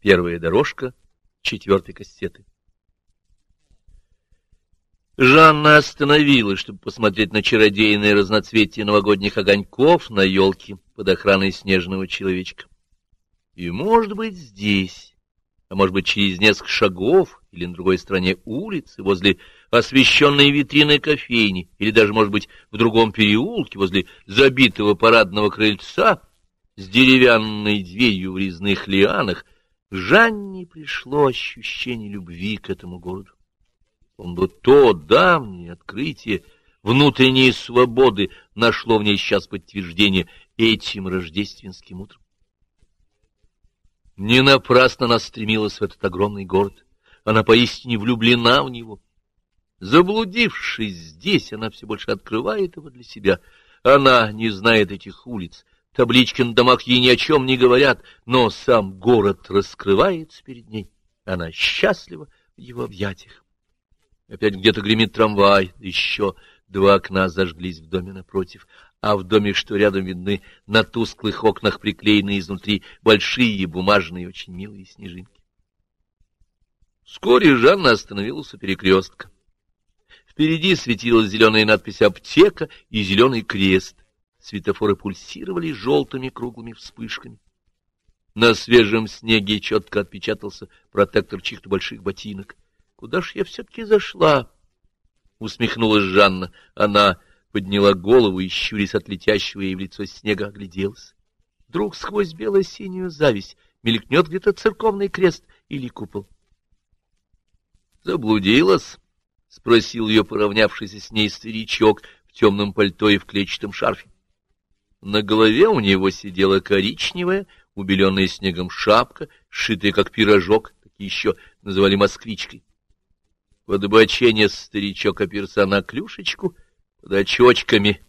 Первая дорожка четвертой кассеты. Жанна остановилась, чтобы посмотреть на чародейные разноцветие новогодних огоньков на елке под охраной снежного человечка. И, может быть, здесь, а может быть, через несколько шагов или на другой стороне улицы, возле освещенной витрины кофейни, или даже, может быть, в другом переулке, возле забитого парадного крыльца, с деревянной дверью в резных лианах, Жанне пришло ощущение любви к этому городу. Он бы то давнее открытие внутренней свободы нашло в ней сейчас подтверждение этим рождественским утром. Не напрасно она стремилась в этот огромный город. Она поистине влюблена в него. Заблудившись здесь, она все больше открывает его для себя. Она не знает этих улиц, Таблички на домах ей ни о чем не говорят, но сам город раскрывается перед ней. Она счастлива в его объятиях. Опять где-то гремит трамвай, еще два окна зажглись в доме напротив, а в доме, что рядом видны, на тусклых окнах приклеены изнутри большие бумажные очень милые снежинки. Вскоре Жанна остановилась у перекрестка. Впереди светилась зеленая надпись «Аптека» и зеленый крест. Светофоры пульсировали желтыми круглыми вспышками. На свежем снеге четко отпечатался протектор чьих-то больших ботинок. Куда ж я все-таки зашла? Усмехнулась Жанна. Она подняла голову и, щурясь от летящего ей в лицо снега, огляделась. Вдруг сквозь бело-синюю зависть мелькнет где-то церковный крест или купол. «Заблудилась?» — спросил ее поравнявшийся с ней старичок в темном пальто и в клетчатом шарфе. На голове у него сидела коричневая, убеленная снегом шапка, сшитая как пирожок, такие еще называли москвичкой. Под обочение старичок оперся на клюшечку, под очочками,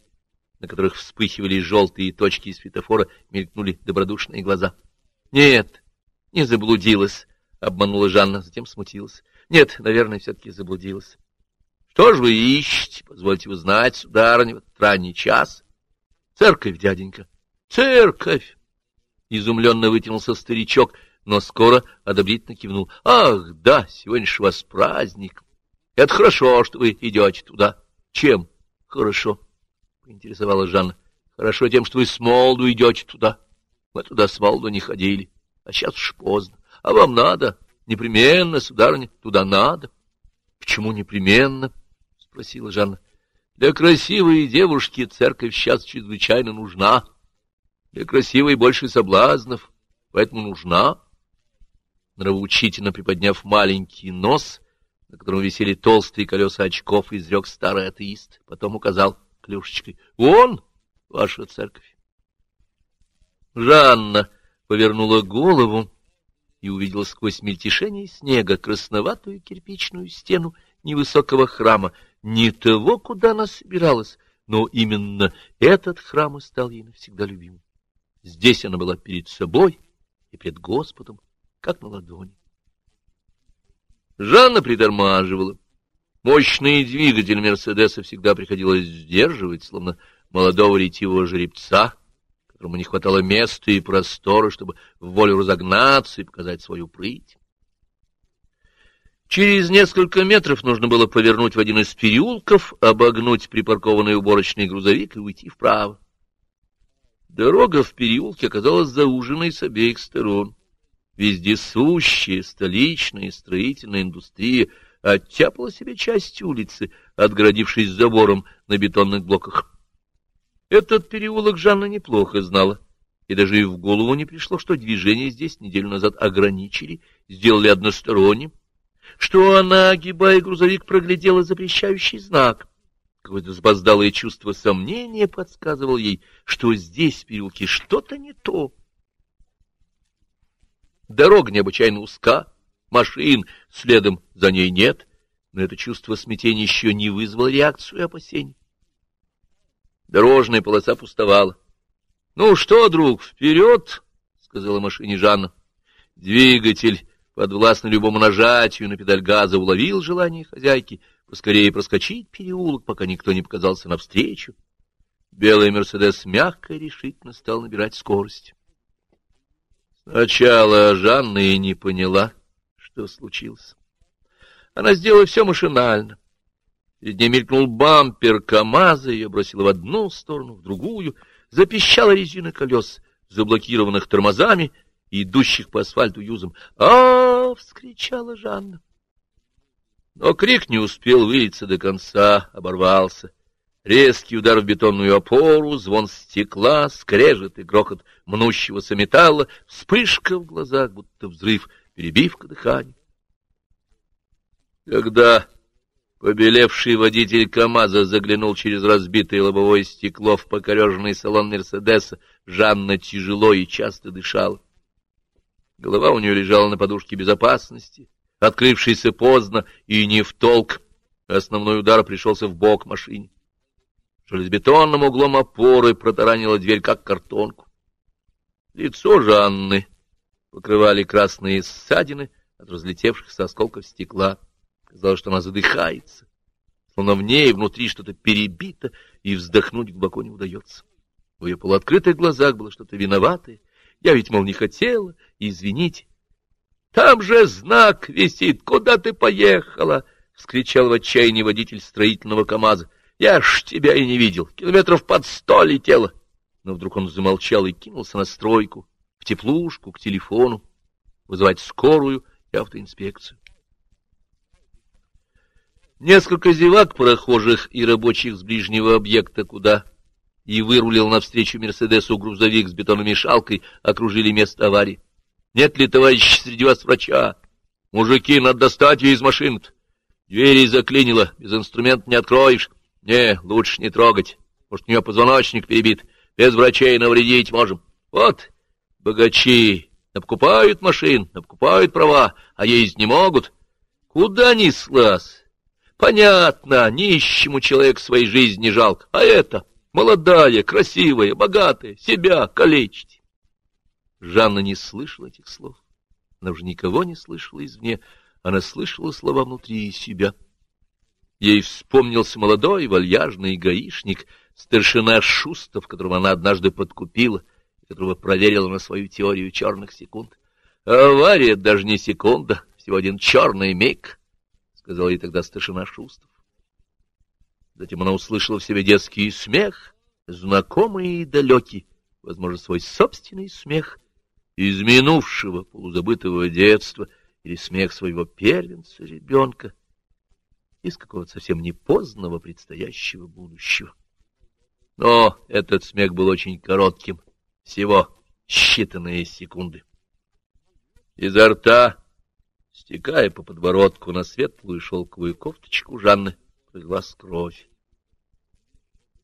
на которых вспыхивали желтые точки из светофора, мелькнули добродушные глаза. — Нет, не заблудилась, — обманула Жанна, затем смутилась. — Нет, наверное, все-таки заблудилась. — Что ж вы ищете? Позвольте узнать, сударыня, в ранний час. — Церковь, дяденька, церковь! Изумленно вытянулся старичок, но скоро одобрительно кивнул. Ах, да, сегодня ж у вас праздник. Это хорошо, что вы идете туда. Чем хорошо? Поинтересовала Жанна. Хорошо тем, что вы с молоду идете туда. Мы туда с молоду не ходили, а сейчас уж поздно. А вам надо, непременно, сударыня, туда надо. Почему непременно? — спросила Жанна. Для красивой девушки церковь сейчас чрезвычайно нужна. Для красивой больше соблазнов, поэтому нужна. Нравоучительно приподняв маленький нос, на котором висели толстые колеса очков, изрек старый атеист, потом указал клюшечкой. — Вон ваша церковь. Жанна повернула голову и увидела сквозь мельтешение снега красноватую кирпичную стену невысокого храма, не того, куда она собиралась, но именно этот храм и стал ей навсегда любимым. Здесь она была перед собой и пред Господом, как на ладони. Жанна притормаживала. Мощный двигатель Мерседеса всегда приходилось сдерживать, словно молодого ретивого жеребца, которому не хватало места и простора, чтобы в волю разогнаться и показать свою прыть. Через несколько метров нужно было повернуть в один из переулков, обогнуть припаркованный уборочный грузовик и уйти вправо. Дорога в переулке оказалась зауженной с обеих сторон. Вездесущая столичная строительная индустрия оттяпала себе часть улицы, отгородившись забором на бетонных блоках. Этот переулок Жанна неплохо знала, и даже и в голову не пришло, что движение здесь неделю назад ограничили, сделали односторонним, что она, огибая грузовик, проглядела запрещающий знак. Какое-то запоздалое чувство сомнения подсказывало ей, что здесь, в переулке, что-то не то. Дорога необычайно узка, машин следом за ней нет, но это чувство смятения еще не вызвало реакцию опасений. Дорожная полоса пустовала. — Ну что, друг, вперед! — сказала машине Жанна. Двигатель подвластно любому нажатию на педаль газа, уловил желание хозяйки поскорее проскочить переулок, пока никто не показался навстречу. Белый «Мерседес» мягко и решительно стал набирать скорость. Сначала Жанна и не поняла, что случилось. Она сделала все машинально. Перед ней мелькнул бампер КамАЗа, ее бросило в одну сторону, в другую, запищала резина колес, заблокированных тормозами, идущих по асфальту юзом. а, вскричала Жанна. Но крик не успел вылиться до конца, оборвался. Резкий удар в бетонную опору, звон стекла, скрежет и грохот мнущегося металла, вспышка в глазах, будто взрыв, перебивка дыхания. Когда побелевший водитель КамАЗа заглянул через разбитое лобовое стекло в покореженный салон Мерседеса, Жанна тяжело и часто дышала. Голова у нее лежала на подушке безопасности, открывшейся поздно и не в толк. Основной удар пришелся в бок машине. Железобетонным углом опоры протаранила дверь, как картонку. Лицо Жанны покрывали красные ссадины от разлетевшихся осколков стекла. Казалось, что она задыхается, словно в ней внутри что-то перебито, и вздохнуть глубоко не удается. В ее полуоткрытых глазах было что-то виноватое. Я ведь, мол, не хотела, извините. — Там же знак висит, куда ты поехала? — вскричал в отчаянии водитель строительного КамАЗа. — Я ж тебя и не видел, километров под сто летела. Но вдруг он замолчал и кинулся на стройку, в теплушку, к телефону, вызывать скорую и автоинспекцию. Несколько зевак прохожих и рабочих с ближнего объекта, куда и вырулил навстречу Мерседесу грузовик с бетономешалкой, окружили место аварии. Нет ли, товарищ, среди вас врача? Мужики, надо достать ее из машин -то. Двери заклинило, без инструмента не откроешь. Не, лучше не трогать. Может, у нее позвоночник перебит. Без врачей навредить можем. Вот, богачи, обкупают машин, обкупают права, а ездить не могут. Куда ни слаз? Понятно, нищему человек своей жизни не жалко, а это молодая, красивая, богатая, себя калечить. Жанна не слышала этих слов. Она уже никого не слышала извне, она слышала слова внутри себя. Ей вспомнился молодой вальяжный гаишник, старшина Шустов, которого она однажды подкупила, которого проверила на свою теорию черных секунд. Авария даже не секунда, всего один черный миг —— сказал ей тогда старшина Шустов. Затем она услышала в себе детский смех, знакомый и далекий, возможно, свой собственный смех из минувшего полузабытого детства или смех своего первенца, ребенка, из какого-то совсем не позднего предстоящего будущего. Но этот смех был очень коротким, всего считанные секунды. Изо рта стекая по подбородку на светлую шелковую кофточку Жанны, пролилась кровь.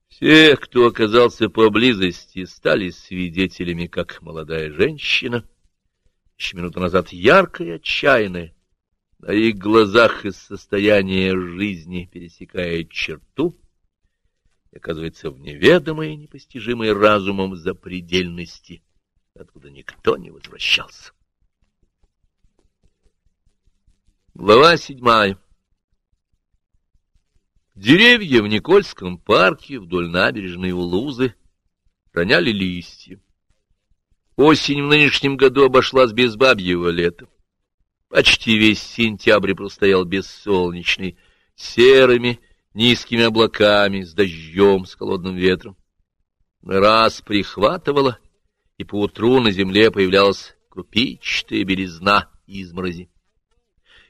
Все, кто оказался поблизости, стали свидетелями, как молодая женщина, еще минуту назад яркая отчаянная, на их глазах из состояния жизни пересекает черту и оказывается в неведомой и непостижимой разумом запредельности, откуда никто не возвращался. Глава седьмая Деревья в Никольском парке вдоль набережной Улузы роняли листья. Осень в нынешнем году обошлась без бабьего лета. Почти весь сентябрь простоял бессолнечный, серыми, низкими облаками, с дождем, с холодным ветром. Раз прихватывало, и поутру на земле появлялась крупичатая белизна изморози.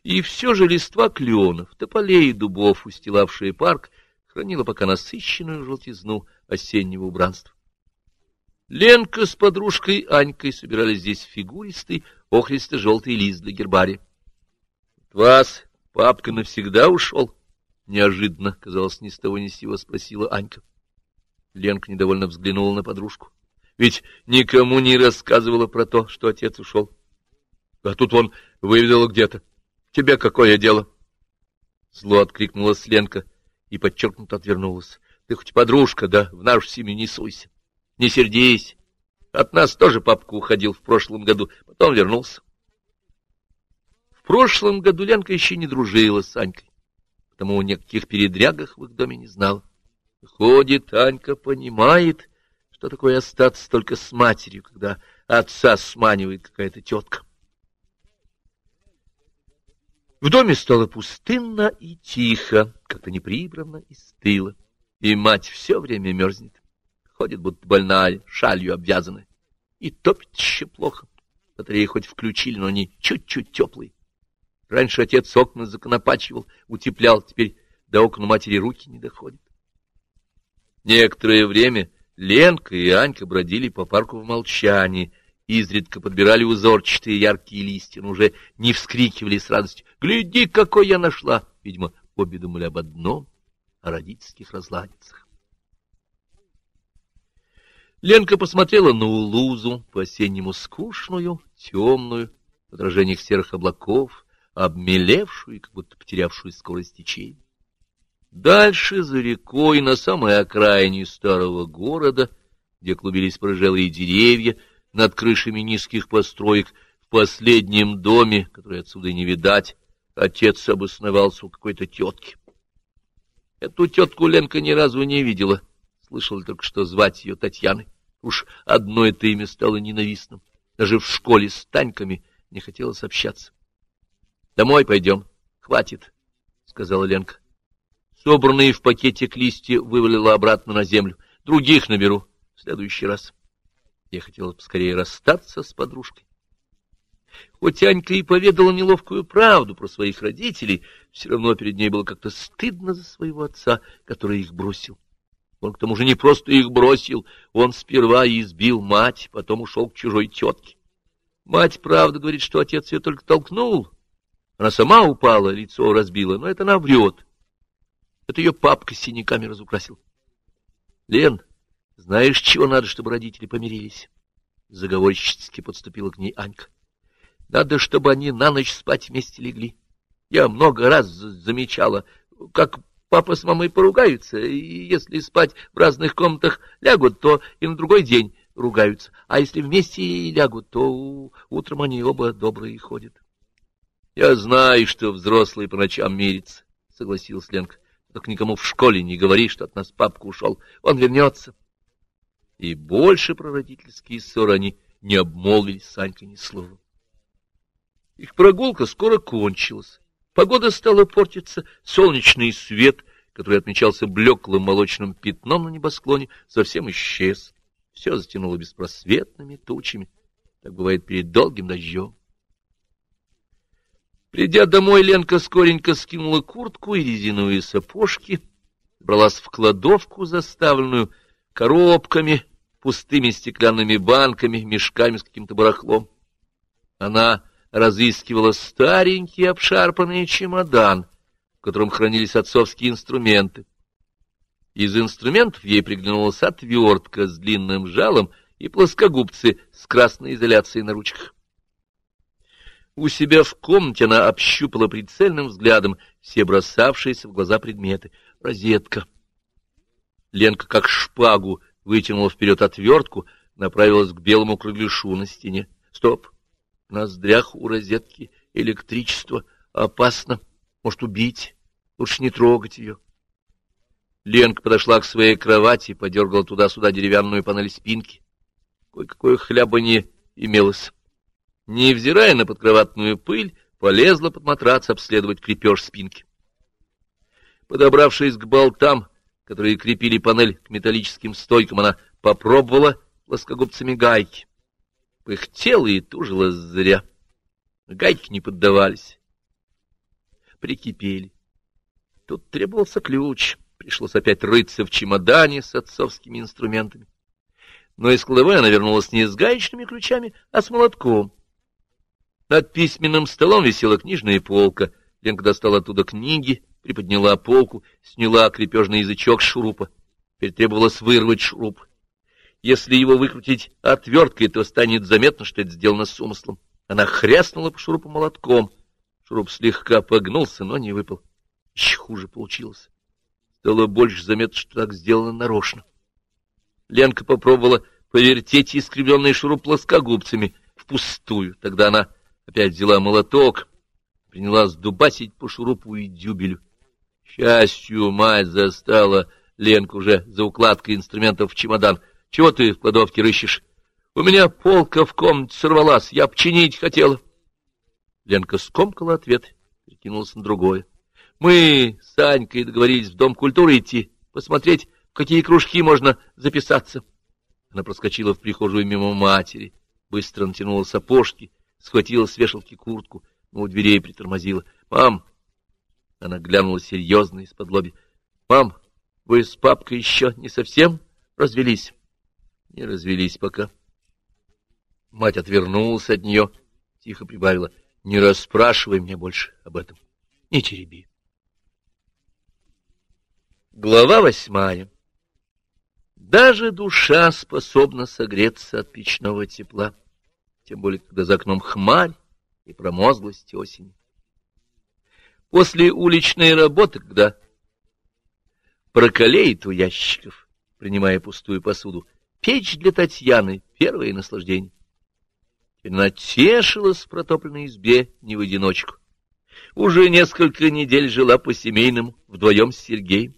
И все же листва кленов, тополей и дубов, устилавшие парк, хранила пока насыщенную желтизну осеннего убранства. Ленка с подружкой Анькой собирали здесь фигуристый, охристо-желтый лист для гербария. — Вас папка навсегда ушел? — неожиданно, казалось, ни с того ни с сего спросила Анька. Ленка недовольно взглянула на подружку. Ведь никому не рассказывала про то, что отец ушел. А тут он выведала где-то. Тебе какое дело? Зло откликнулась Ленка и подчеркнуто отвернулась. Ты хоть подружка, да в нашу семью не суйся. Не сердись. От нас тоже папка уходил в прошлом году, потом вернулся. В прошлом году Ленка еще не дружила с Анькой, потому о никаких передрягах в их доме не знала. Выходит, Анька понимает, что такое остаться только с матерью, когда отца сманивает какая-то тетка. В доме стало пустынно и тихо, как-то неприбранно и стыло, и мать все время мерзнет, ходит будто больная, шалью обвязанная, и топит еще плохо. Батареи хоть включили, но они чуть-чуть теплые. Раньше отец окна законопачивал, утеплял, теперь до окна матери руки не доходят. Некоторое время Ленка и Анька бродили по парку в молчании, изредка подбирали узорчатые яркие листья, но уже не вскрикивали с радостью. «Гляди, какой я нашла!» Видимо, обе думали об одном — о родительских разладицах. Ленка посмотрела на Улузу, по-осеннему скучную, темную, в отражениях серых облаков, обмелевшую и как будто потерявшую скорость течения. Дальше, за рекой, на самой окраине старого города, где клубились прожелые деревья, над крышами низких построек, в последнем доме, который отсюда не видать, отец обосновался у какой-то тетки. Эту тетку Ленка ни разу не видела, слышала только, что звать ее Татьяной. Уж одно это имя стало ненавистным. Даже в школе с Таньками не хотелось общаться. — Домой пойдем. Хватит, — сказала Ленка. Собранные в пакетик листья вывалила обратно на землю. Других наберу в следующий раз. Я хотела поскорее расстаться с подружкой. Хоть Анька и поведала неловкую правду про своих родителей, все равно перед ней было как-то стыдно за своего отца, который их бросил. Он к тому же не просто их бросил, он сперва избил мать, потом ушел к чужой тетке. Мать, правда, говорит, что отец ее только толкнул. Она сама упала, лицо разбила, но это она врет. Это ее папка с синяками разукрасил. — Лен, знаешь, чего надо, чтобы родители помирились? Заговорщически подступила к ней Анька. — Надо, чтобы они на ночь спать вместе легли. Я много раз замечала, как папа с мамой поругаются, и если спать в разных комнатах лягут, то и на другой день ругаются. А если вместе лягут, то утром они оба добрые ходят. — Я знаю, что взрослые по ночам мирятся, — согласилась Ленка. Только никому в школе не говори, что от нас папка ушел. Он вернется. И больше про родительские ссоры они не обмолвились с Анькой ни словом. Их прогулка скоро кончилась. Погода стала портиться, солнечный свет, который отмечался блеклым молочным пятном на небосклоне, совсем исчез. Все затянуло беспросветными тучами. Так бывает перед долгим дождем. Придя домой, Ленка скоренько скинула куртку и резиновые сапожки, бралась в кладовку, заставленную коробками, пустыми стеклянными банками, мешками с каким-то барахлом. Она разыскивала старенький обшарпанный чемодан, в котором хранились отцовские инструменты. Из инструментов ей приглянулась отвертка с длинным жалом и плоскогубцы с красной изоляцией на ручках. У себя в комнате она общупала прицельным взглядом все бросавшиеся в глаза предметы. Розетка. Ленка, как шпагу, вытянула вперед отвертку, направилась к белому крыльшу на стене. Стоп! В ноздрях у розетки электричество. Опасно. Может, убить. Лучше не трогать ее. Ленка подошла к своей кровати, подергала туда-сюда деревянную панель спинки. Кое-какое хлябанье имелось. Невзирая на подкроватную пыль, полезла под матрац обследовать крепеж спинки. Подобравшись к болтам, которые крепили панель к металлическим стойкам, она попробовала плоскогубцами гайки. Пыхтела и тужила зря. Гайки не поддавались. Прикипели. Тут требовался ключ. Пришлось опять рыться в чемодане с отцовскими инструментами. Но из кладовой она вернулась не с гаечными ключами, а с молотком. Над письменным столом висела книжная полка. Ленка достала оттуда книги, приподняла полку, сняла крепежный язычок шурупа. Теперь требовалось вырвать шуруп. Если его выкрутить отверткой, то станет заметно, что это сделано с умыслом. Она хряснула по шурупу молотком. Шуруп слегка погнулся, но не выпал. Еще хуже получилось. Стало больше заметно, что так сделано нарочно. Ленка попробовала повертеть искривленный шуруп плоскогубцами впустую. Тогда она Опять взяла молоток, принялась дубасить по шурупу и дюбелю. Счастью, мать застала Ленку уже за укладкой инструментов в чемодан. — Чего ты в кладовке рыщешь? — У меня полка в комнате сорвалась, я починить хотела. Ленка скомкала ответ, перекинулась на другое. Мы с Анькой договорились в Дом культуры идти, посмотреть, в какие кружки можно записаться. Она проскочила в прихожую мимо матери, быстро натянула сапожки, схватила с вешалки куртку, но у дверей притормозила. — Мам! Она глянула серьезно из-под лоби. — Мам, вы с папкой еще не совсем развелись? — Не развелись пока. Мать отвернулась от нее, тихо прибавила. — Не расспрашивай меня больше об этом. Не тереби. Глава восьмая. Даже душа способна согреться от печного тепла, тем более, когда за окном хмарь и промозглость осени. После уличной работы, когда прокалеет у ящиков, принимая пустую посуду, печь для Татьяны — первое наслаждение. И она тешилась в протопленной избе не в одиночку. Уже несколько недель жила по-семейному, вдвоем с Сергеем.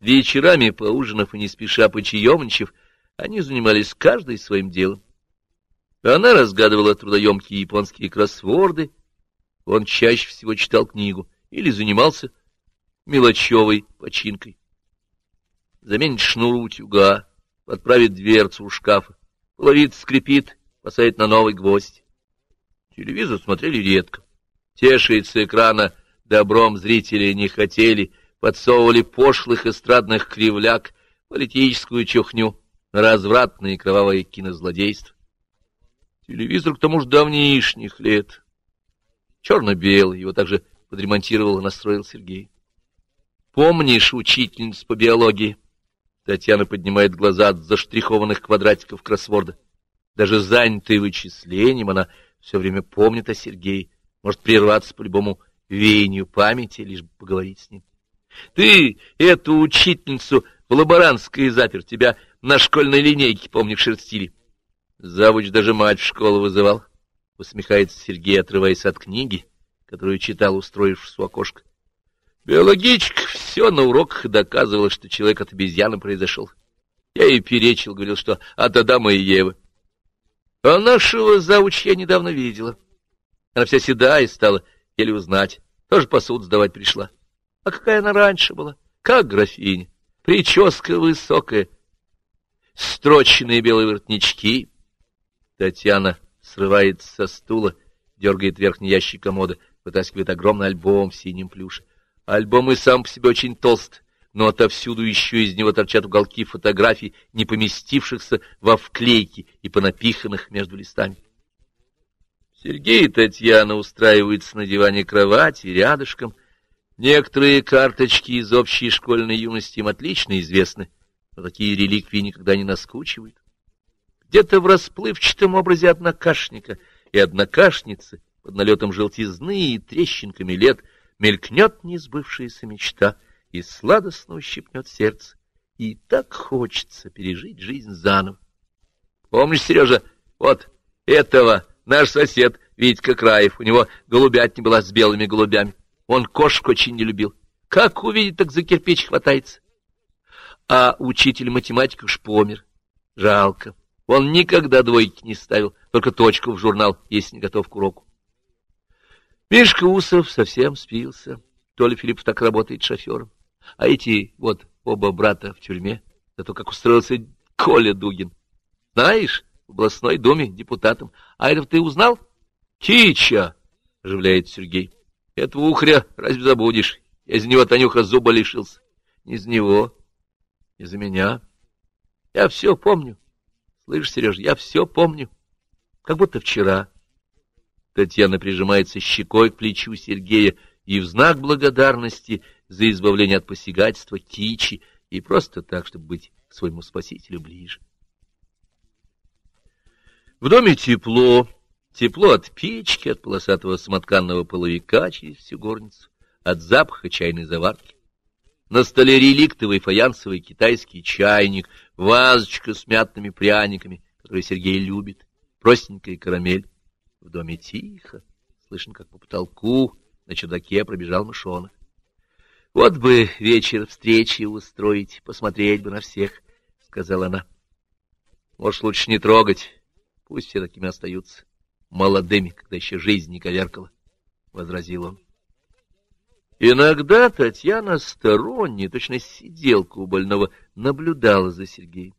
Вечерами, поужинав и не спеша почаемничав, они занимались каждый своим делом. Она разгадывала трудоемкие японские кроссворды, он чаще всего читал книгу или занимался мелочевой починкой. Заменит шнур утюга, подправит дверцу у шкафа, половит, скрипит, посадит на новый гвоздь. Телевизор смотрели редко. Тешиться экрана добром зрители не хотели — подсовывали пошлых эстрадных кривляк, политическую чухню, развратное и кровавое кинозлодейство. Телевизор к тому же давнишних лет. Черно-белый, его также подремонтировал и настроил Сергей. Помнишь учительницу по биологии? Татьяна поднимает глаза от заштрихованных квадратиков кроссворда. Даже занятая вычислением, она все время помнит о Сергее, может прерваться по любому веянию памяти, лишь бы поговорить с ним. Ты эту учительницу в лаборантской запер, тебя на школьной линейке, помню, шерстили. Завуч даже мать в школу вызывал. Усмехается Сергей, отрываясь от книги, которую читал, устроившись у окошка. Биологичка все на уроках доказывала, что человек от обезьяны произошел. Я ей перечил, говорил, что от Адама и Евы. А нашего завуч я недавно видела. Она вся седая стала, еле узнать. Тоже посуд сдавать пришла. А какая она раньше была? Как графиня. Прическа высокая, строченные белые воротнички. Татьяна срывается со стула, дергает верхний ящик комода, вытаскивает огромный альбом в синем плюше. Альбом и сам по себе очень толст, но отовсюду еще из него торчат уголки фотографий, не поместившихся во вклейки и понапиханных между листами. Сергей и Татьяна устраиваются на диване кровати рядышком, Некоторые карточки из общей школьной юности им отлично известны, но такие реликвии никогда не наскучивают. Где-то в расплывчатом образе однокашника и однокашницы под налетом желтизны и трещинками лет мелькнет несбывшаяся мечта и сладостно ущипнет сердце. И так хочется пережить жизнь заново. Помнишь, Сережа, вот этого наш сосед Витька Краев, у него голубятня была с белыми голубями. Он кошек очень не любил. Как увидит, так за кирпич хватается. А учитель математики уж помер. Жалко. Он никогда двойки не ставил, только точку в журнал, если не готов к уроку. Мишка Усов совсем спился. Толя Филиппов так работает шофером. А эти вот оба брата в тюрьме. Зато как устроился Коля Дугин. Знаешь, в областной думе депутатом. А это ты узнал? Кича, оживляет Сергей. Этого ухря разве забудешь? Я из него, Танюха, зуба лишился. Не из него, из-за меня. Я все помню. Слышишь, Сереж, я все помню. Как будто вчера. Татьяна прижимается щекой к плечу Сергея и в знак благодарности за избавление от посягательства кичи и просто так, чтобы быть к своему спасителю ближе. В доме тепло, Тепло от печки, от полосатого смотканного половика через всю горницу, от запаха чайной заварки. На столе реликтовый фаянсовый китайский чайник, вазочка с мятными пряниками, которые Сергей любит, простенькая карамель. В доме тихо, слышно, как по потолку на чердаке пробежал мышонок. Вот бы вечер встречи устроить, посмотреть бы на всех, — сказала она. Может, лучше не трогать, Пусть все такими остаются, молодыми, когда еще жизнь не коверкала, — возразил он. Иногда Татьяна сторонне, точно сиделка у больного, наблюдала за Сергеем,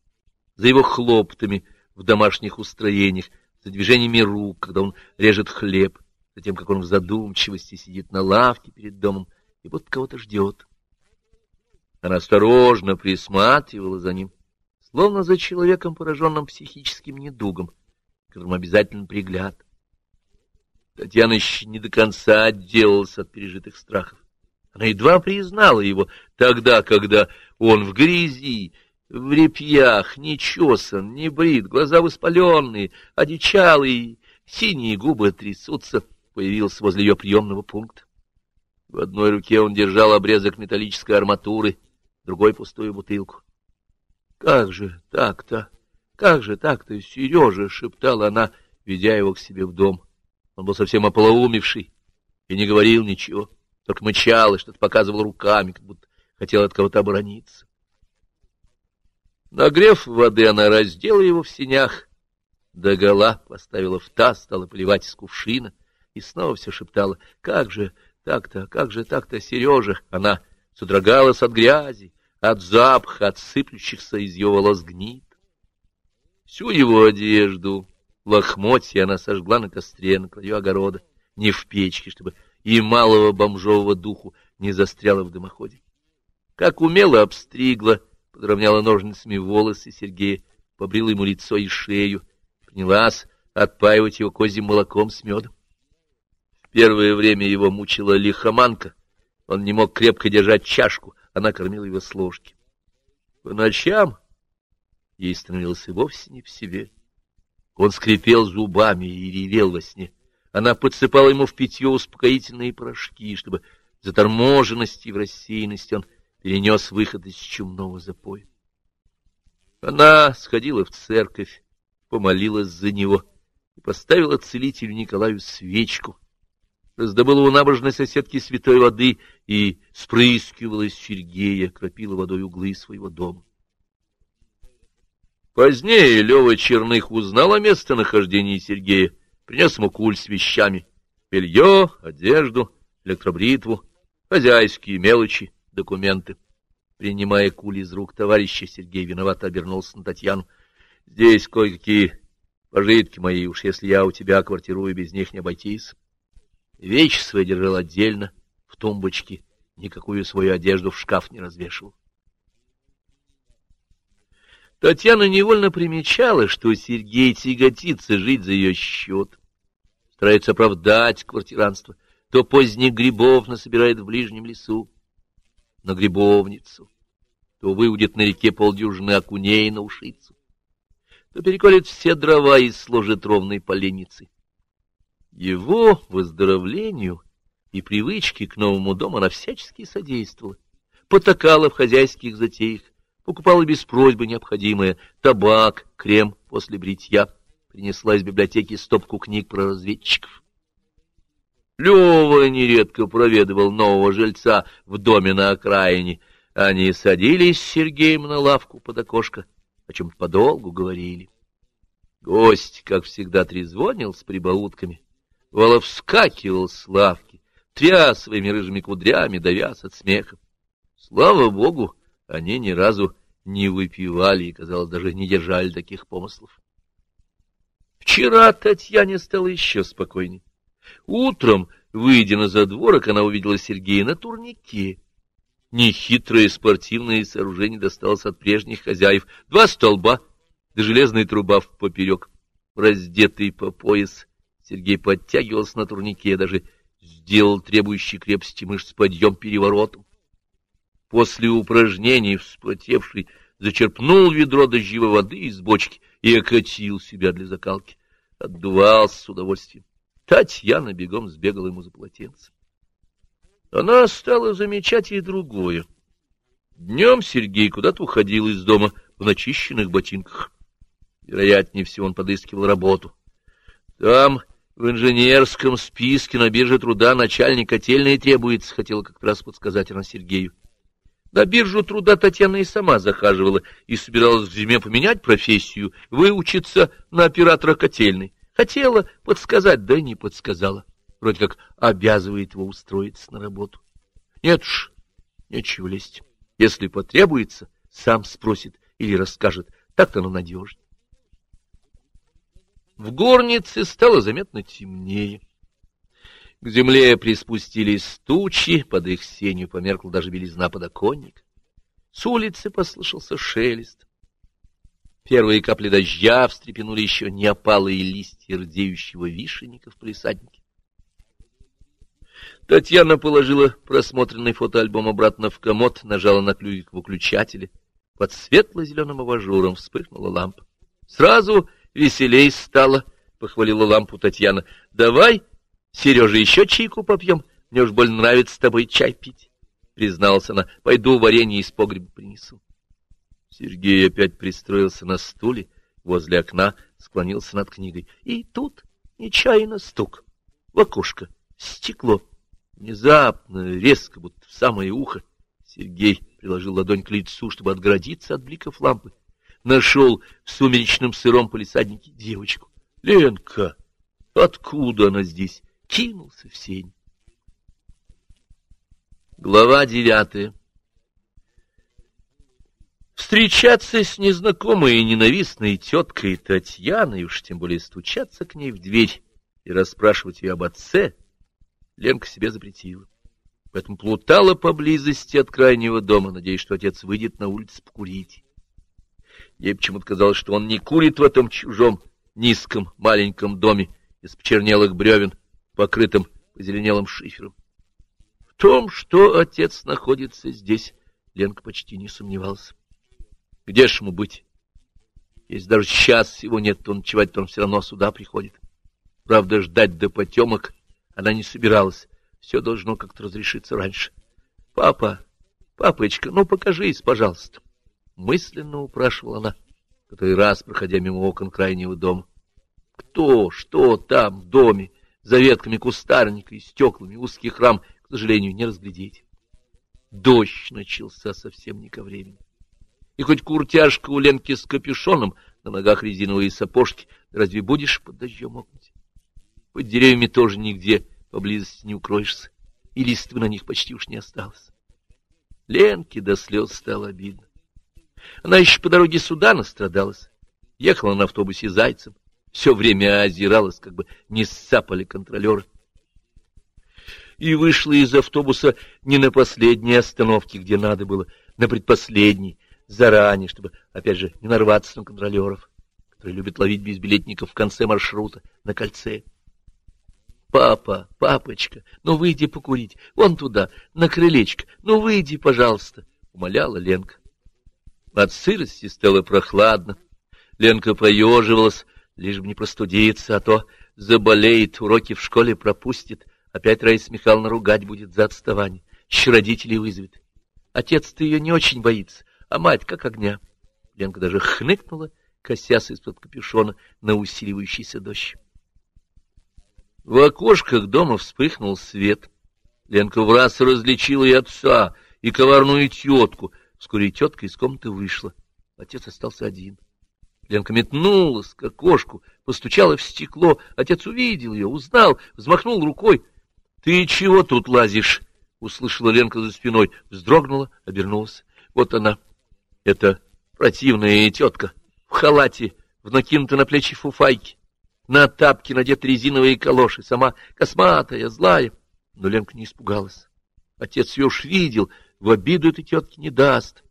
за его хлоптами в домашних устроениях, за движениями рук, когда он режет хлеб, за тем, как он в задумчивости сидит на лавке перед домом и вот кого-то ждет. Она осторожно присматривала за ним, словно за человеком, пораженным психическим недугом, которому обязательно пригляд. Татьяна еще не до конца отделалась от пережитых страхов. Она едва признала его тогда, когда он в грязи, в репьях, не чесан, не брит, глаза воспаленные, одичалые, синие губы трясутся, появился возле ее приемного пункта. В одной руке он держал обрезок металлической арматуры, другой — пустую бутылку. — Как же так-то? Как же так-то, Сережа? — шептала она, ведя его к себе в дом. Он был совсем ополоумевший и не говорил ничего только мычал и что-то показывал руками, как будто хотел от кого-то оборониться. Нагрев воды, она раздела его в синях, догола, поставила в таз, стала поливать из кувшина и снова все шептала, «Как же так-то, как же так-то, Сережа?» Она содрогалась от грязи, от запаха, от сыплющихся из ее волос гнит. Всю его одежду, лохмотья она сожгла на костре на краю огорода, не в печке, чтобы и малого бомжового духу не застряла в дымоходе. Как умело обстригла, подровняла ножницами волосы Сергея, побрила ему лицо и шею, принялась отпаивать его козьим молоком с медом. В первое время его мучила лихоманка, он не мог крепко держать чашку, она кормила его с ложки. По ночам ей становилось и вовсе не в себе. Он скрипел зубами и ревел во сне. Она подсыпала ему в питье успокоительные порошки, чтобы заторможенности и в рассеянности он перенес выход из чумного запоя. Она сходила в церковь, помолилась за него и поставила целителю Николаю свечку, раздобыла у набожной соседки святой воды и спрыскивала из Сергея, кропила водой углы своего дома. Позднее Лева Черных узнал о местонахождении Сергея, принес ему куль с вещами, белье, одежду, электробритву, хозяйские мелочи, документы. Принимая куль из рук товарища, Сергей виновато обернулся на Татьяну. — Здесь кое-какие пожитки мои, уж если я у тебя квартирую, без них не обойтись. Вещи свои держал отдельно, в тумбочке, никакую свою одежду в шкаф не развешивал. Татьяна невольно примечала, что Сергей тяготится жить за ее счет, старается оправдать квартиранство, то поздних грибов насобирает в ближнем лесу, на грибовницу, то выудит на реке полдюжины окуней на ушицу, то переколет все дрова и сложит ровной поленницы. Его выздоровлению и привычке к новому дому она всячески содействовала, потакала в хозяйских затеях, покупала без просьбы необходимое табак, крем после бритья, принесла из библиотеки стопку книг про разведчиков. Лева нередко проведывал нового жильца в доме на окраине. Они садились с Сергеем на лавку под окошко, о чем-то подолгу говорили. Гость, как всегда, трезвонил с прибаутками. Вала вскакивал с лавки, тряс своими рыжими кудрями, давясь от смеха. Слава богу, они ни разу не выпивали и, казалось, даже не держали таких помыслов. Вчера Татьяне стало еще спокойней. Утром, выйдя на задворок, она увидела Сергея на турнике. Нехитрое спортивное сооружение досталось от прежних хозяев. Два столба, да железная труба в поперек. Раздетый по пояс, Сергей подтягивался на турнике, даже сделал требующий крепости мышц подъем переворотом после упражнений вспотевший, зачерпнул ведро дождевой воды из бочки и окатил себя для закалки. Отдувался с удовольствием. Татьяна бегом сбегала ему за полотенцем. Она стала замечать и другое. Днем Сергей куда-то уходил из дома в начищенных ботинках. Вероятнее всего, он подыскивал работу. Там, в инженерском списке на бирже труда начальник котельной требуется, хотела как раз подсказать она Сергею. На биржу труда Татьяна и сама захаживала и собиралась в зиме поменять профессию, выучиться на оператора котельной. Хотела подсказать, да не подсказала. Вроде как обязывает его устроиться на работу. Нет ж, нечего лезть. Если потребуется, сам спросит или расскажет. Так-то оно надежнее. В горнице стало заметно темнее. К земле приспустились тучи, под их сенью померкла даже белизна подоконника. С улицы послышался шелест. Первые капли дождя встрепенули еще неопалые листья рдеющего вишенника в присаднике. Татьяна положила просмотренный фотоальбом обратно в комод, нажала на клювик выключателя. Под светло-зеленым абажуром вспыхнула лампа. Сразу веселей стало, — похвалила лампу Татьяна. — Давай, Сережа, еще чайку попьем. Мне уж больно нравится с тобой чай пить, — призналась она. — Пойду варенье из погреба принесу. Сергей опять пристроился на стуле возле окна, склонился над книгой. И тут нечаянно стук в окошко, стекло. Внезапно, резко, будто в самое ухо, Сергей приложил ладонь к лицу, чтобы отгородиться от бликов лампы нашел в сумеречном сыром полисаднике девочку. Ленка! Откуда она здесь? Кинулся в сень. Глава девятая Встречаться с незнакомой и ненавистной теткой Татьяной, уж тем более стучаться к ней в дверь и расспрашивать ее об отце, Ленка себе запретила. Поэтому плутала поблизости от крайнего дома, надеясь, что отец выйдет на улицу покурить. Ей почему-то казалось, что он не курит в этом чужом, низком, маленьком доме из почернелых бревен, покрытым позеленелым шифером. В том, что отец находится здесь, Ленка почти не сомневался. Где ж ему быть? Если даже сейчас его нет, то ночевать то он все равно сюда приходит. Правда, ждать до потемок она не собиралась. Все должно как-то разрешиться раньше. — Папа, папочка, ну покажись, пожалуйста. Мысленно упрашивала она, который раз, проходя мимо окон крайнего дома. Кто, что там в доме, за ветками кустарника и стеклами узких рам, к сожалению, не разглядеть. Дождь начался совсем не ко времени. И хоть куртяжка у Ленки с капюшоном, на ногах резиновые сапожки, разве будешь под дождем мокнуть? Под деревьями тоже нигде поблизости не укроешься, и листвы на них почти уж не осталось. Ленке до слез стало обидно. Она еще по дороге сюда настрадалась. Ехала на автобусе зайцем. Все время озиралась, как бы не сцапали контролеры. И вышла из автобуса не на последней остановке, где надо было, на предпоследней, заранее, чтобы, опять же, не нарваться на контролеров, которые любят ловить безбилетников в конце маршрута, на кольце. «Папа, папочка, ну выйди покурить, вон туда, на крылечко, ну выйди, пожалуйста», — умоляла Ленка. От сырости стало прохладно. Ленка поеживалась, лишь бы не простудиться, а то заболеет, уроки в школе пропустит. Опять Раиса Михайловна ругать будет за отставание. Еще родителей вызовет. Отец-то ее не очень боится, а мать как огня. Ленка даже хныкнула, косясь из-под капюшона на усиливающийся дождь. В окошках дома вспыхнул свет. Ленка в раз различила и отца, и коварную тетку — Вскоре тетка из комнаты вышла. Отец остался один. Ленка метнулась к окошку, постучала в стекло. Отец увидел ее, узнал, взмахнул рукой. — Ты чего тут лазишь? — услышала Ленка за спиной. Вздрогнула, обернулась. Вот она, эта противная тетка, в халате, в накинутой на плечи фуфайке. На тапке надет резиновые калоши, сама косматая, злая. Но Ленка не испугалась. Отец ее уж видел, в обиду этой тетки не даст.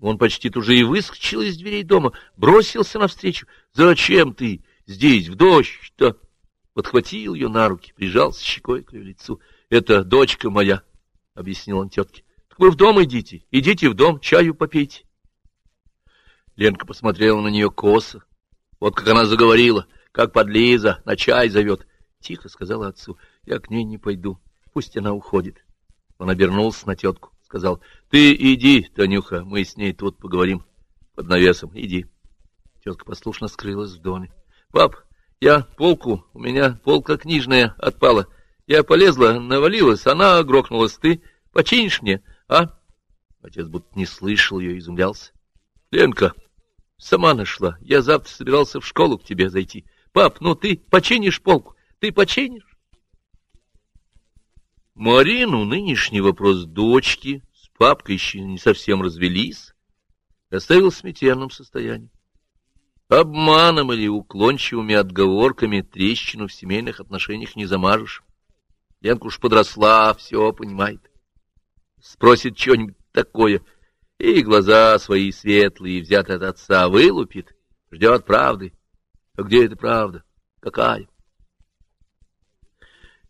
Он почти тут же и выскочил из дверей дома, бросился навстречу. «Зачем ты здесь, в дождь-то?» Подхватил ее на руки, прижался щекой к ее лицу. «Это дочка моя», — объяснил он тетке. «Так вы в дом идите, идите в дом, чаю попейте». Ленка посмотрела на нее косо. Вот как она заговорила, как подлиза, на чай зовет. Тихо сказала отцу, я к ней не пойду, пусть она уходит. Он обернулся на тетку, сказал, — Ты иди, Танюха, мы с ней тут поговорим под навесом, иди. Тетка послушно скрылась в доме. — Пап, я полку, у меня полка книжная отпала. Я полезла, навалилась, она грохнулась. Ты починишь мне, а? Отец будто не слышал ее, изумлялся. — Ленка, сама нашла. Я завтра собирался в школу к тебе зайти. Пап, ну ты починишь полку? Ты починишь? Марину нынешний вопрос дочки с папкой еще не совсем развелись, оставил в смятенном состоянии. Обманом или уклончивыми отговорками трещину в семейных отношениях не замажешь. Ленка уж подросла, все понимает. Спросит что-нибудь такое, и глаза свои светлые, взятые от отца, вылупит, ждет правды. А где эта правда? Какая?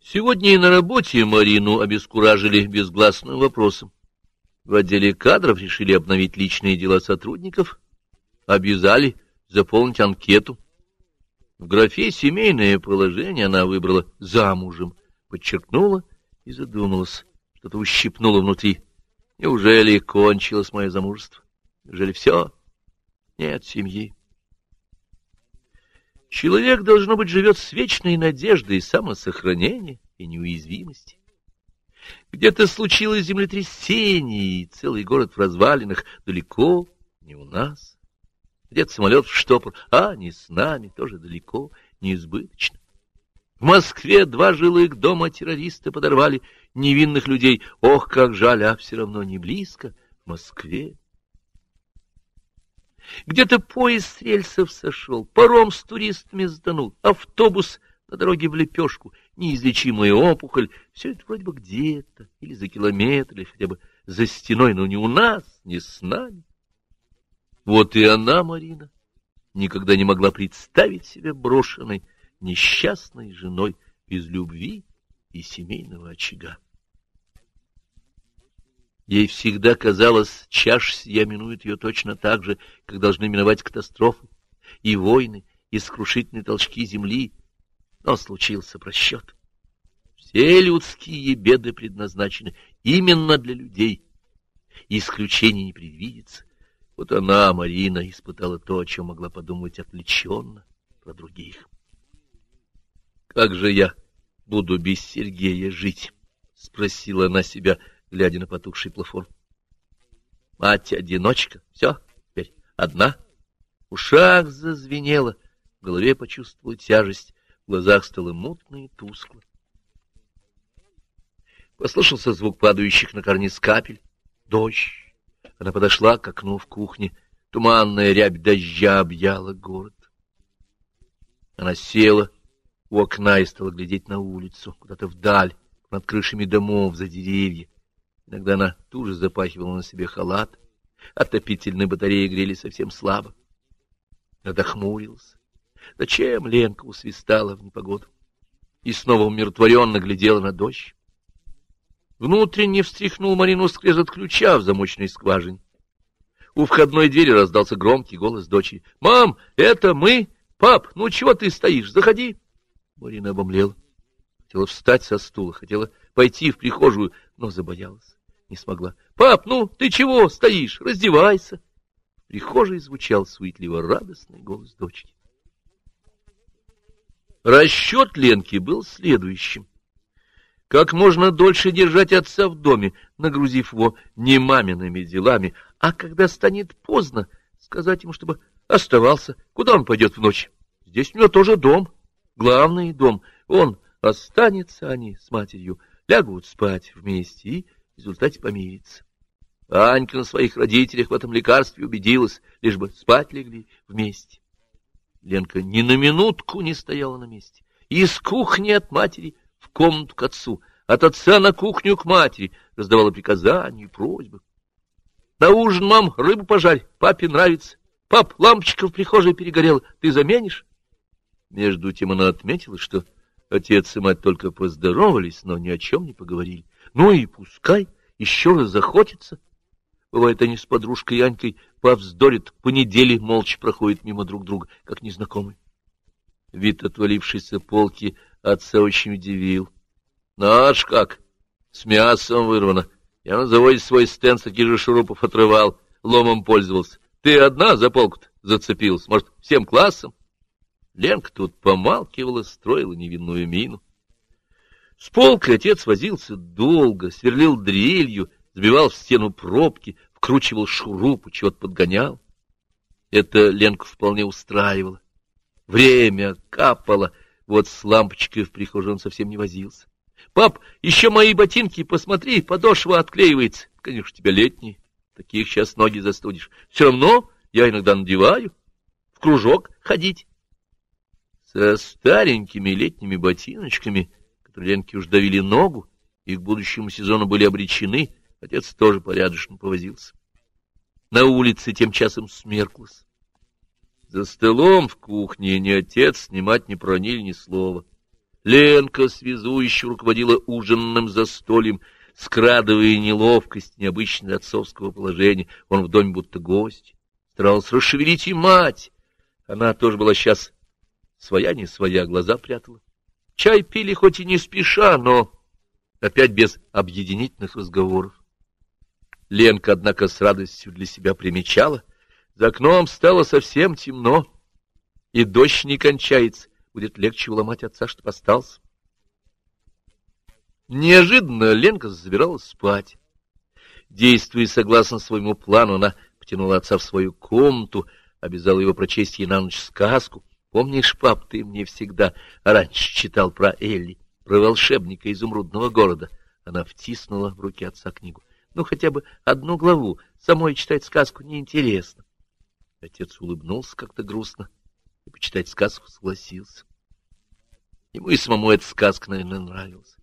Сегодня и на работе Марину обескуражили безгласным вопросом. В отделе кадров решили обновить личные дела сотрудников, обязали заполнить анкету. В графе «Семейное положение» она выбрала «замужем», подчеркнула и задумалась, что-то ущипнула внутри. Неужели кончилось мое замужество? Неужели все? Нет семьи. Человек, должно быть, живет с вечной надеждой самосохранения и неуязвимости. Где-то случилось землетрясение, и целый город в развалинах, далеко, не у нас. Где-то самолет в штопор, а не с нами, тоже далеко, неизбыточно. В Москве два жилых дома террористы подорвали невинных людей. Ох, как жаль, а все равно не близко. В Москве. Где-то поезд с рельсов сошел, паром с туристами сданул, автобус на дороге в лепешку, неизлечимая опухоль. Все это вроде бы где-то, или за километр, или хотя бы за стеной, но не у нас, не с нами. Вот и она, Марина, никогда не могла представить себя брошенной, несчастной женой без любви и семейного очага. Ей всегда казалось, чаш сия минует ее точно так же, как должны миновать катастрофы и войны, и скрушительные толчки земли. Но случился просчет. Все людские беды предназначены именно для людей. Исключений не предвидится. Вот она, Марина, испытала то, о чем могла подумать отвлеченно про других. «Как же я буду без Сергея жить?» — спросила она себя, — глядя на потухший плафон. Мать-одиночка, все, теперь одна. В ушах зазвенело, в голове почувствовала тяжесть, в глазах стало мутно и тускло. Послышался звук падающих на карниз капель. Дождь. Она подошла к окну в кухне. Туманная рябь дождя объяла город. Она села у окна и стала глядеть на улицу, куда-то вдаль, над крышами домов, за деревья. Иногда она тут же запахивала на себе халат. Отопительные батареи грели совсем слабо. Иногда. Зачем Ленка усвистала в непогоду? И снова умиротворенно глядела на дождь. Внутренне встряхнул Марину скрежет ключа в замочной скважине. У входной двери раздался громкий голос дочери. — Мам, это мы? Пап, ну чего ты стоишь? Заходи. Марина обомлела. Хотела встать со стула, хотела пойти в прихожую, но забоялась не смогла. — Пап, ну ты чего стоишь? Раздевайся! В прихожей звучал суетливо радостный голос дочки. Расчет Ленки был следующим. Как можно дольше держать отца в доме, нагрузив его не мамиными делами, а когда станет поздно, сказать ему, чтобы оставался. Куда он пойдет в ночь? Здесь у него тоже дом, главный дом. Он останется, они с матерью лягут спать вместе и в результате помириться. Анька на своих родителях в этом лекарстве убедилась, лишь бы спать легли вместе. Ленка ни на минутку не стояла на месте. Из кухни от матери в комнату к отцу, от отца на кухню к матери, раздавала приказания и просьбы. На ужин, мам, рыбу пожарь, папе нравится. Пап, лампочка в прихожей перегорела, ты заменишь? Между тем она отметила, что отец и мать только поздоровались, но ни о чем не поговорили. Ну и пускай еще раз захочется. Бывает, они с подружкой Янькой повздорят, по неделе молча проходят мимо друг друга, как незнакомые. Вид отвалившейся полки отца очень удивил. Наш как, с мясом вырвано. Я на заводе свой стенд с таких же шурупов отрывал, ломом пользовался. Ты одна за полку-то зацепилась, может, всем классом? Ленка тут помалкивала, строила невинную мину. С полкой отец возился долго, сверлил дрелью, сбивал в стену пробки, вкручивал шурупы, чего-то подгонял. Это Ленку вполне устраивало. Время капало, вот с лампочкой в прихожей он совсем не возился. Пап, еще мои ботинки, посмотри, подошва отклеивается. Конечно, тебя летние, таких сейчас ноги застудишь. Все равно я иногда надеваю, в кружок ходить. Со старенькими летними ботиночками, которые Ленке уж давили ногу, и к будущему сезону были обречены, отец тоже порядочно повозился. На улице тем часом смерклось. За столом в кухне ни отец, ни мать не проронили ни слова. Ленка связующе руководила ужинным застольем, скрадывая неловкость необычного отцовского положения. Он в доме будто гость. Старался расшевелить и мать. Она тоже была сейчас своя не своя, глаза прятала. Чай пили хоть и не спеша, но опять без объединительных разговоров. Ленка, однако, с радостью для себя примечала. За окном стало совсем темно, и дождь не кончается будет легче уломать отца, чтоб остался. Неожиданно Ленка забиралась спать. Действуя согласно своему плану, она потянула отца в свою комнату, обязала его прочесть ей на ночь сказку. Помнишь, пап, ты мне всегда раньше читал про Элли, про волшебника изумрудного города. Она втиснула в руки отца книгу. Ну, хотя бы одну главу. Самой читать сказку неинтересно. Отец улыбнулся как-то грустно и почитать сказку согласился. Ему и самому эта сказка, наверное, нравилась.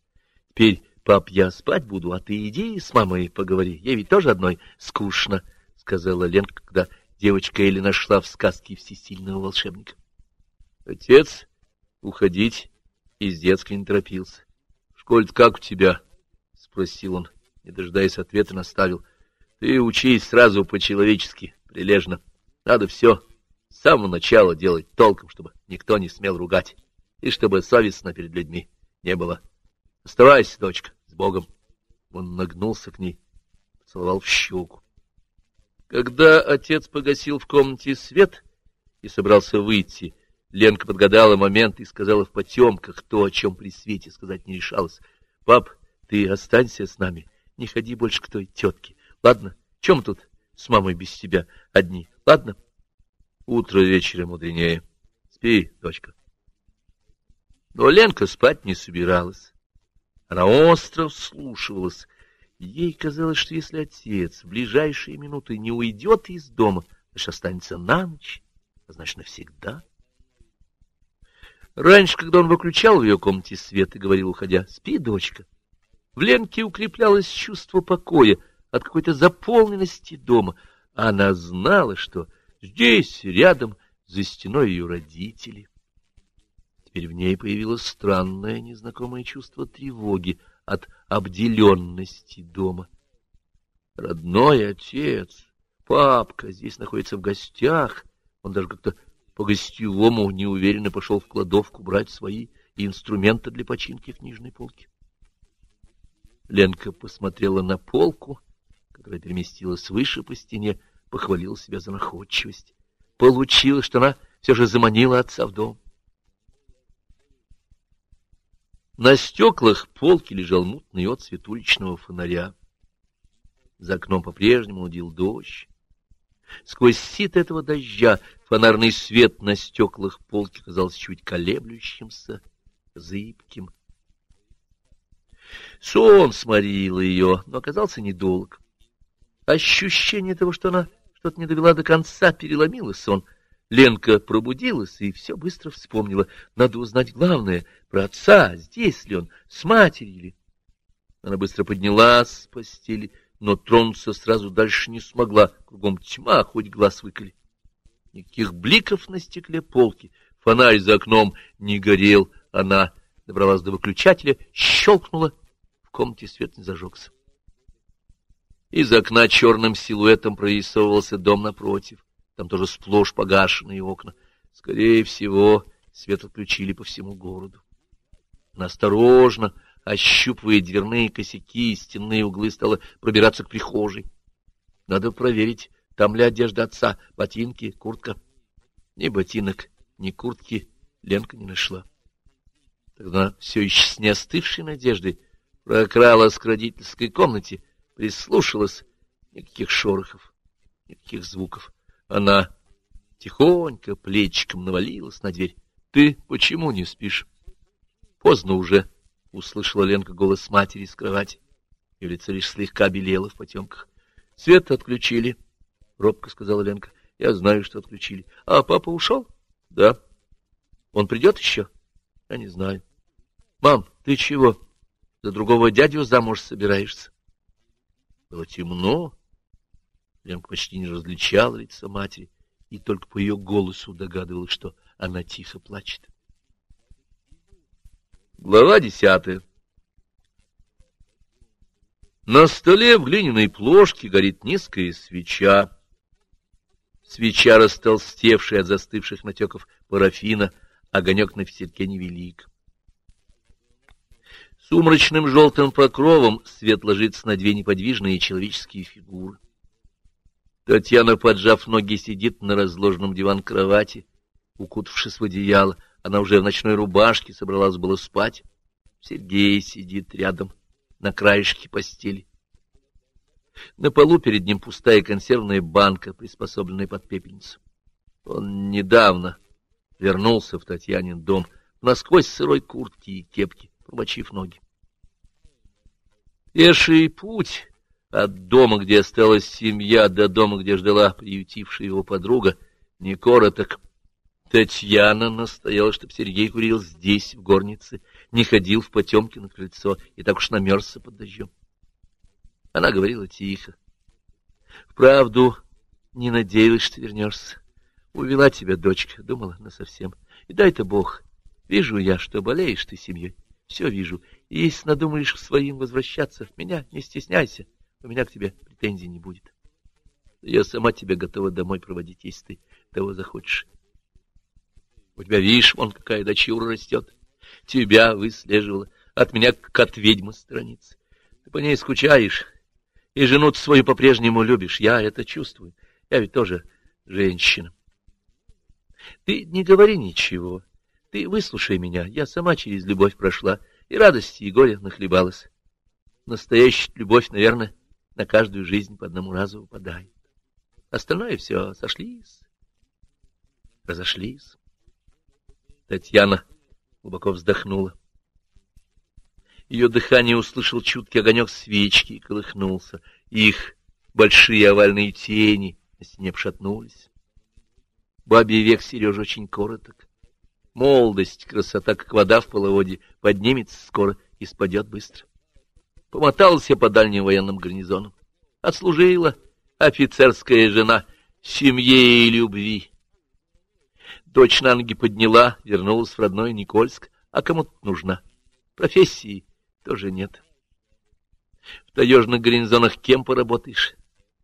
Теперь, пап, я спать буду, а ты иди с мамой поговори. Ей ведь тоже одной скучно, — сказала Ленка, когда девочка Элли нашла в сказке всесильного волшебника. Отец уходить из детской не торопился. — школе как у тебя? — спросил он, не дожидаясь ответа, наставил. — Ты учись сразу по-человечески, прилежно. Надо все с самого начала делать толком, чтобы никто не смел ругать, и чтобы совестно перед людьми не было. Оставайся, дочка, с Богом. Он нагнулся к ней, поцеловал в щеку. Когда отец погасил в комнате свет и собрался выйти, Ленка подгадала момент и сказала в потемках то, о чем при свете сказать не решалась. — Пап, ты останься с нами, не ходи больше к той тетке. Ладно, чем тут с мамой без тебя одни? Ладно? — Утро вечера мудренее. Спи, дочка. Но Ленка спать не собиралась. Она остро вслушивалась. Ей казалось, что если отец в ближайшие минуты не уйдет из дома, лишь останется на ночь, а значит, навсегда. Раньше, когда он выключал в ее комнате свет и говорил, уходя, «Спи, дочка», в Ленке укреплялось чувство покоя от какой-то заполненности дома. Она знала, что Здесь, рядом, за стеной ее родители. Теперь в ней появилось странное незнакомое чувство тревоги от обделенности дома. Родной отец, папка здесь находится в гостях. Он даже как-то по-гостевому неуверенно пошел в кладовку брать свои инструменты для починки книжной полки. Ленка посмотрела на полку, которая переместилась выше по стене, похвалил себя за находчивость. Получилось, что она все же заманила отца в дом. На стеклах полки лежал мутный отцвет уличного фонаря. За окном по-прежнему удил дождь. Сквозь сит этого дождя фонарный свет на стеклах полки казался чуть колеблющимся, зыбким. Сон сморил ее, но оказался недолг. Ощущение того, что она что-то не довела до конца, переломила сон. Ленка пробудилась и все быстро вспомнила. Надо узнать главное про отца, здесь ли он, с матерью ли. Она быстро поднялась с постели, но тронуться сразу дальше не смогла. Кругом тьма, хоть глаз выколи. Никаких бликов на стекле полки. Фонарь за окном не горел. Она добралась до выключателя, щелкнула. В комнате свет не зажегся. Из окна черным силуэтом прорисовывался дом напротив. Там тоже сплошь погашенные окна. Скорее всего, свет отключили по всему городу. Она ощупывая дверные косяки и стенные углы, стала пробираться к прихожей. Надо проверить, там ли одежда отца, ботинки, куртка. Ни ботинок, ни куртки Ленка не нашла. Тогда все еще с неостывшей надеждой прокралась к родительской комнате — прислушалась Никаких шорохов, никаких звуков. Она тихонько плечиком навалилась на дверь. — Ты почему не спишь? — Поздно уже, — услышала Ленка голос матери с кровати. Ее лицо лишь слегка белело в потемках. — Свет отключили, — робко сказала Ленка. — Я знаю, что отключили. — А папа ушел? — Да. — Он придет еще? — Я не знаю. — Мам, ты чего? За другого дядю замуж собираешься? Было темно. Ленка почти не различала лица матери и только по ее голосу догадывалась, что она тихо плачет. Глава десятая На столе в глиняной плошке горит низкая свеча. Свеча, растолстевшая от застывших натеков парафина, огонек на фитильке невелик. Сумрачным желтым покровом свет ложится на две неподвижные человеческие фигуры. Татьяна, поджав ноги, сидит на разложенном диван-кровати, укутавшись в одеяло. Она уже в ночной рубашке собралась было спать. Сергей сидит рядом, на краешке постели. На полу перед ним пустая консервная банка, приспособленная под пепельницу. Он недавно вернулся в Татьянин дом, насквозь сырой куртки и кепки, промочив ноги. Пеший путь от дома, где осталась семья, до дома, где ждала приютившая его подруга, не короток. Татьяна настояла, чтобы Сергей курил здесь, в горнице, не ходил в потемки на крыльцо и так уж намерзся под дождем. Она говорила тихо. Вправду не надеялась, что вернешься. Увела тебя дочка, думала насовсем. И дай-то Бог, вижу я, что болеешь ты семьей. Все вижу. И если надумаешь к своим возвращаться, меня не стесняйся. У меня к тебе претензий не будет. Я сама тебя готова домой проводить, если ты того захочешь. У тебя, видишь, вон какая дочура растет. Тебя выслеживала, от меня как от ведьмы страницы. Ты по ней скучаешь, и жену свою по-прежнему любишь. Я это чувствую. Я ведь тоже женщина. Ты не говори ничего. Ты выслушай меня. Я сама через любовь прошла, и радости, и горя нахлебалась. Настоящая любовь, наверное, на каждую жизнь по одному разу выпадает. Остальное все сошлись, разошлись. Татьяна глубоко вздохнула. Ее дыхание услышал чуткий огонек свечки и колыхнулся. Их большие овальные тени на стене обшатнулись. Бабий век Сережа очень короток. Молодость, красота, как вода в половодье, поднимется скоро и спадет быстро. Помоталась я по дальним военным гарнизонам. Отслужила офицерская жена семье и любви. Дочь на ноги подняла, вернулась в родной Никольск. А кому тут нужна? Профессии тоже нет. В таежных гарнизонах кем поработаешь?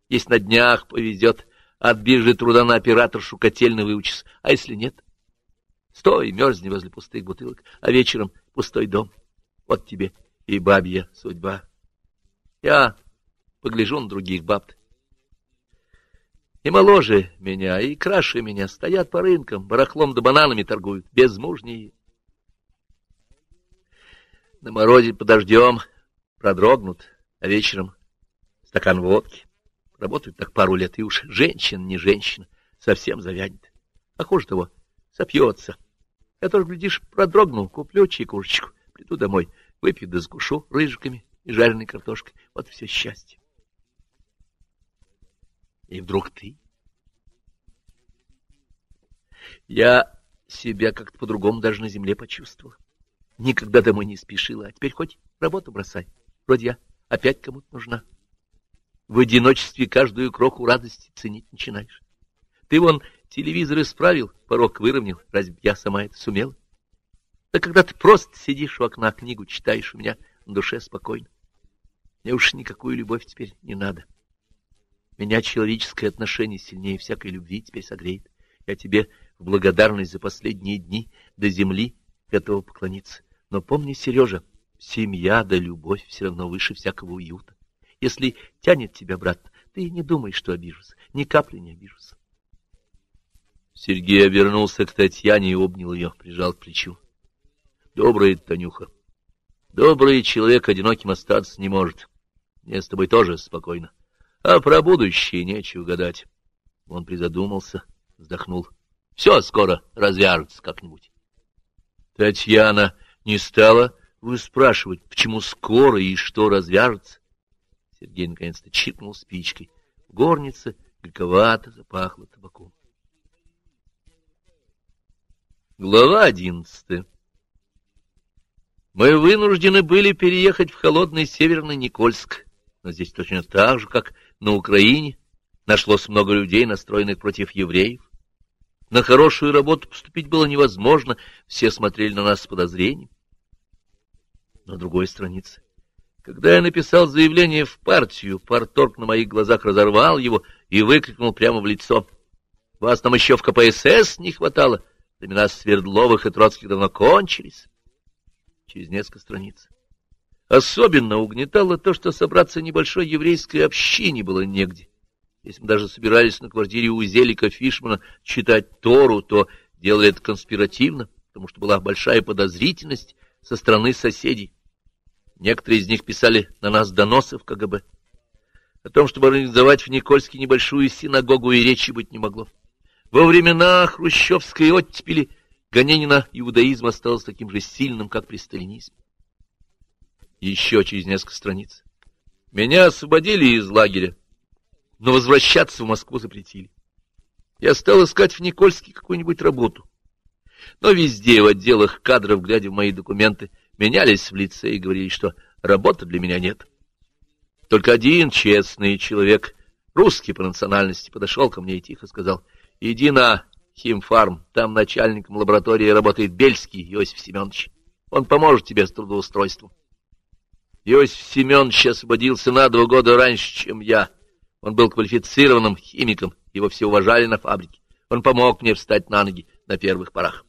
Если на днях повезет, от биржи труда на операторшу котельно выучишься. А если нет? Стой, мерзни возле пустых бутылок, а вечером пустой дом. Вот тебе и бабья судьба. Я погляжу на других баб. И моложе меня, и краше меня стоят по рынкам, барахлом да бананами торгуют, безмужние. На морозе подождем, продрогнут, а вечером стакан водки. Работают так пару лет, и уж женщина, не женщина, совсем завянет. А хуже того, сопьется. Я тоже, глядишь, продрогну, куплю чайкушечку, приду домой — Выпью да закушу рыжиками и жареной картошкой. Вот все счастье. И вдруг ты. Я себя как-то по-другому даже на земле почувствовал. Никогда домой не спешила, а теперь хоть работу бросай. Вроде я опять кому-то нужна. В одиночестве каждую кроху радости ценить начинаешь. Ты вон телевизор исправил, порог выровнял. Разве я сама это сумела? Да когда ты просто сидишь у окна, книгу читаешь, у меня на душе спокойно. Мне уж никакую любовь теперь не надо. Меня человеческое отношение сильнее всякой любви теперь согреет. Я тебе в благодарность за последние дни до земли готова поклониться. Но помни, Сережа, семья да любовь все равно выше всякого уюта. Если тянет тебя, брат, ты не думай, что обижусь, ни капли не обижусь. Сергей обернулся к Татьяне и обнял ее, прижал к плечу. Добрый Танюха. Добрый человек одиноким остаться не может. Мне с тобой тоже спокойно. А про будущее нечего гадать. Он призадумался, вздохнул. Все скоро развяжется как-нибудь. Татьяна не стала выспрашивать, почему скоро и что развяжется. Сергей наконец-то чиркнул спичкой. В горнице горьковато запахло табаком. Глава одиннадцатая Мы вынуждены были переехать в холодный северный Никольск, но здесь точно так же, как на Украине, нашлось много людей, настроенных против евреев. На хорошую работу поступить было невозможно, все смотрели на нас с подозрением. На другой странице. Когда я написал заявление в партию, парторг на моих глазах разорвал его и выкрикнул прямо в лицо. «Вас там еще в КПСС не хватало? Времена Свердловых и Троцких давно кончились». Через несколько страниц. Особенно угнетало то, что собраться небольшой еврейской общине было негде. Если мы даже собирались на квартире у Зелика Фишмана читать Тору, то делали это конспиративно, потому что была большая подозрительность со стороны соседей. Некоторые из них писали на нас доносы в КГБ. О том, чтобы организовать в Никольске небольшую синагогу, и речи быть не могло. Во времена хрущевской оттепели гонение на иудаизм осталось таким же сильным, как при сталинизме. Еще через несколько страниц. Меня освободили из лагеря, но возвращаться в Москву запретили. Я стал искать в Никольске какую-нибудь работу. Но везде, в отделах кадров, глядя в мои документы, менялись в лице и говорили, что работы для меня нет. Только один честный человек, русский по национальности, подошел ко мне и тихо сказал, «Иди на химфарм, там начальником лаборатории работает Бельский Иосиф Семенович. Он поможет тебе с трудоустройством». Иосиф Семенович освободился на два года раньше, чем я. Он был квалифицированным химиком, его все уважали на фабрике. Он помог мне встать на ноги на первых порах.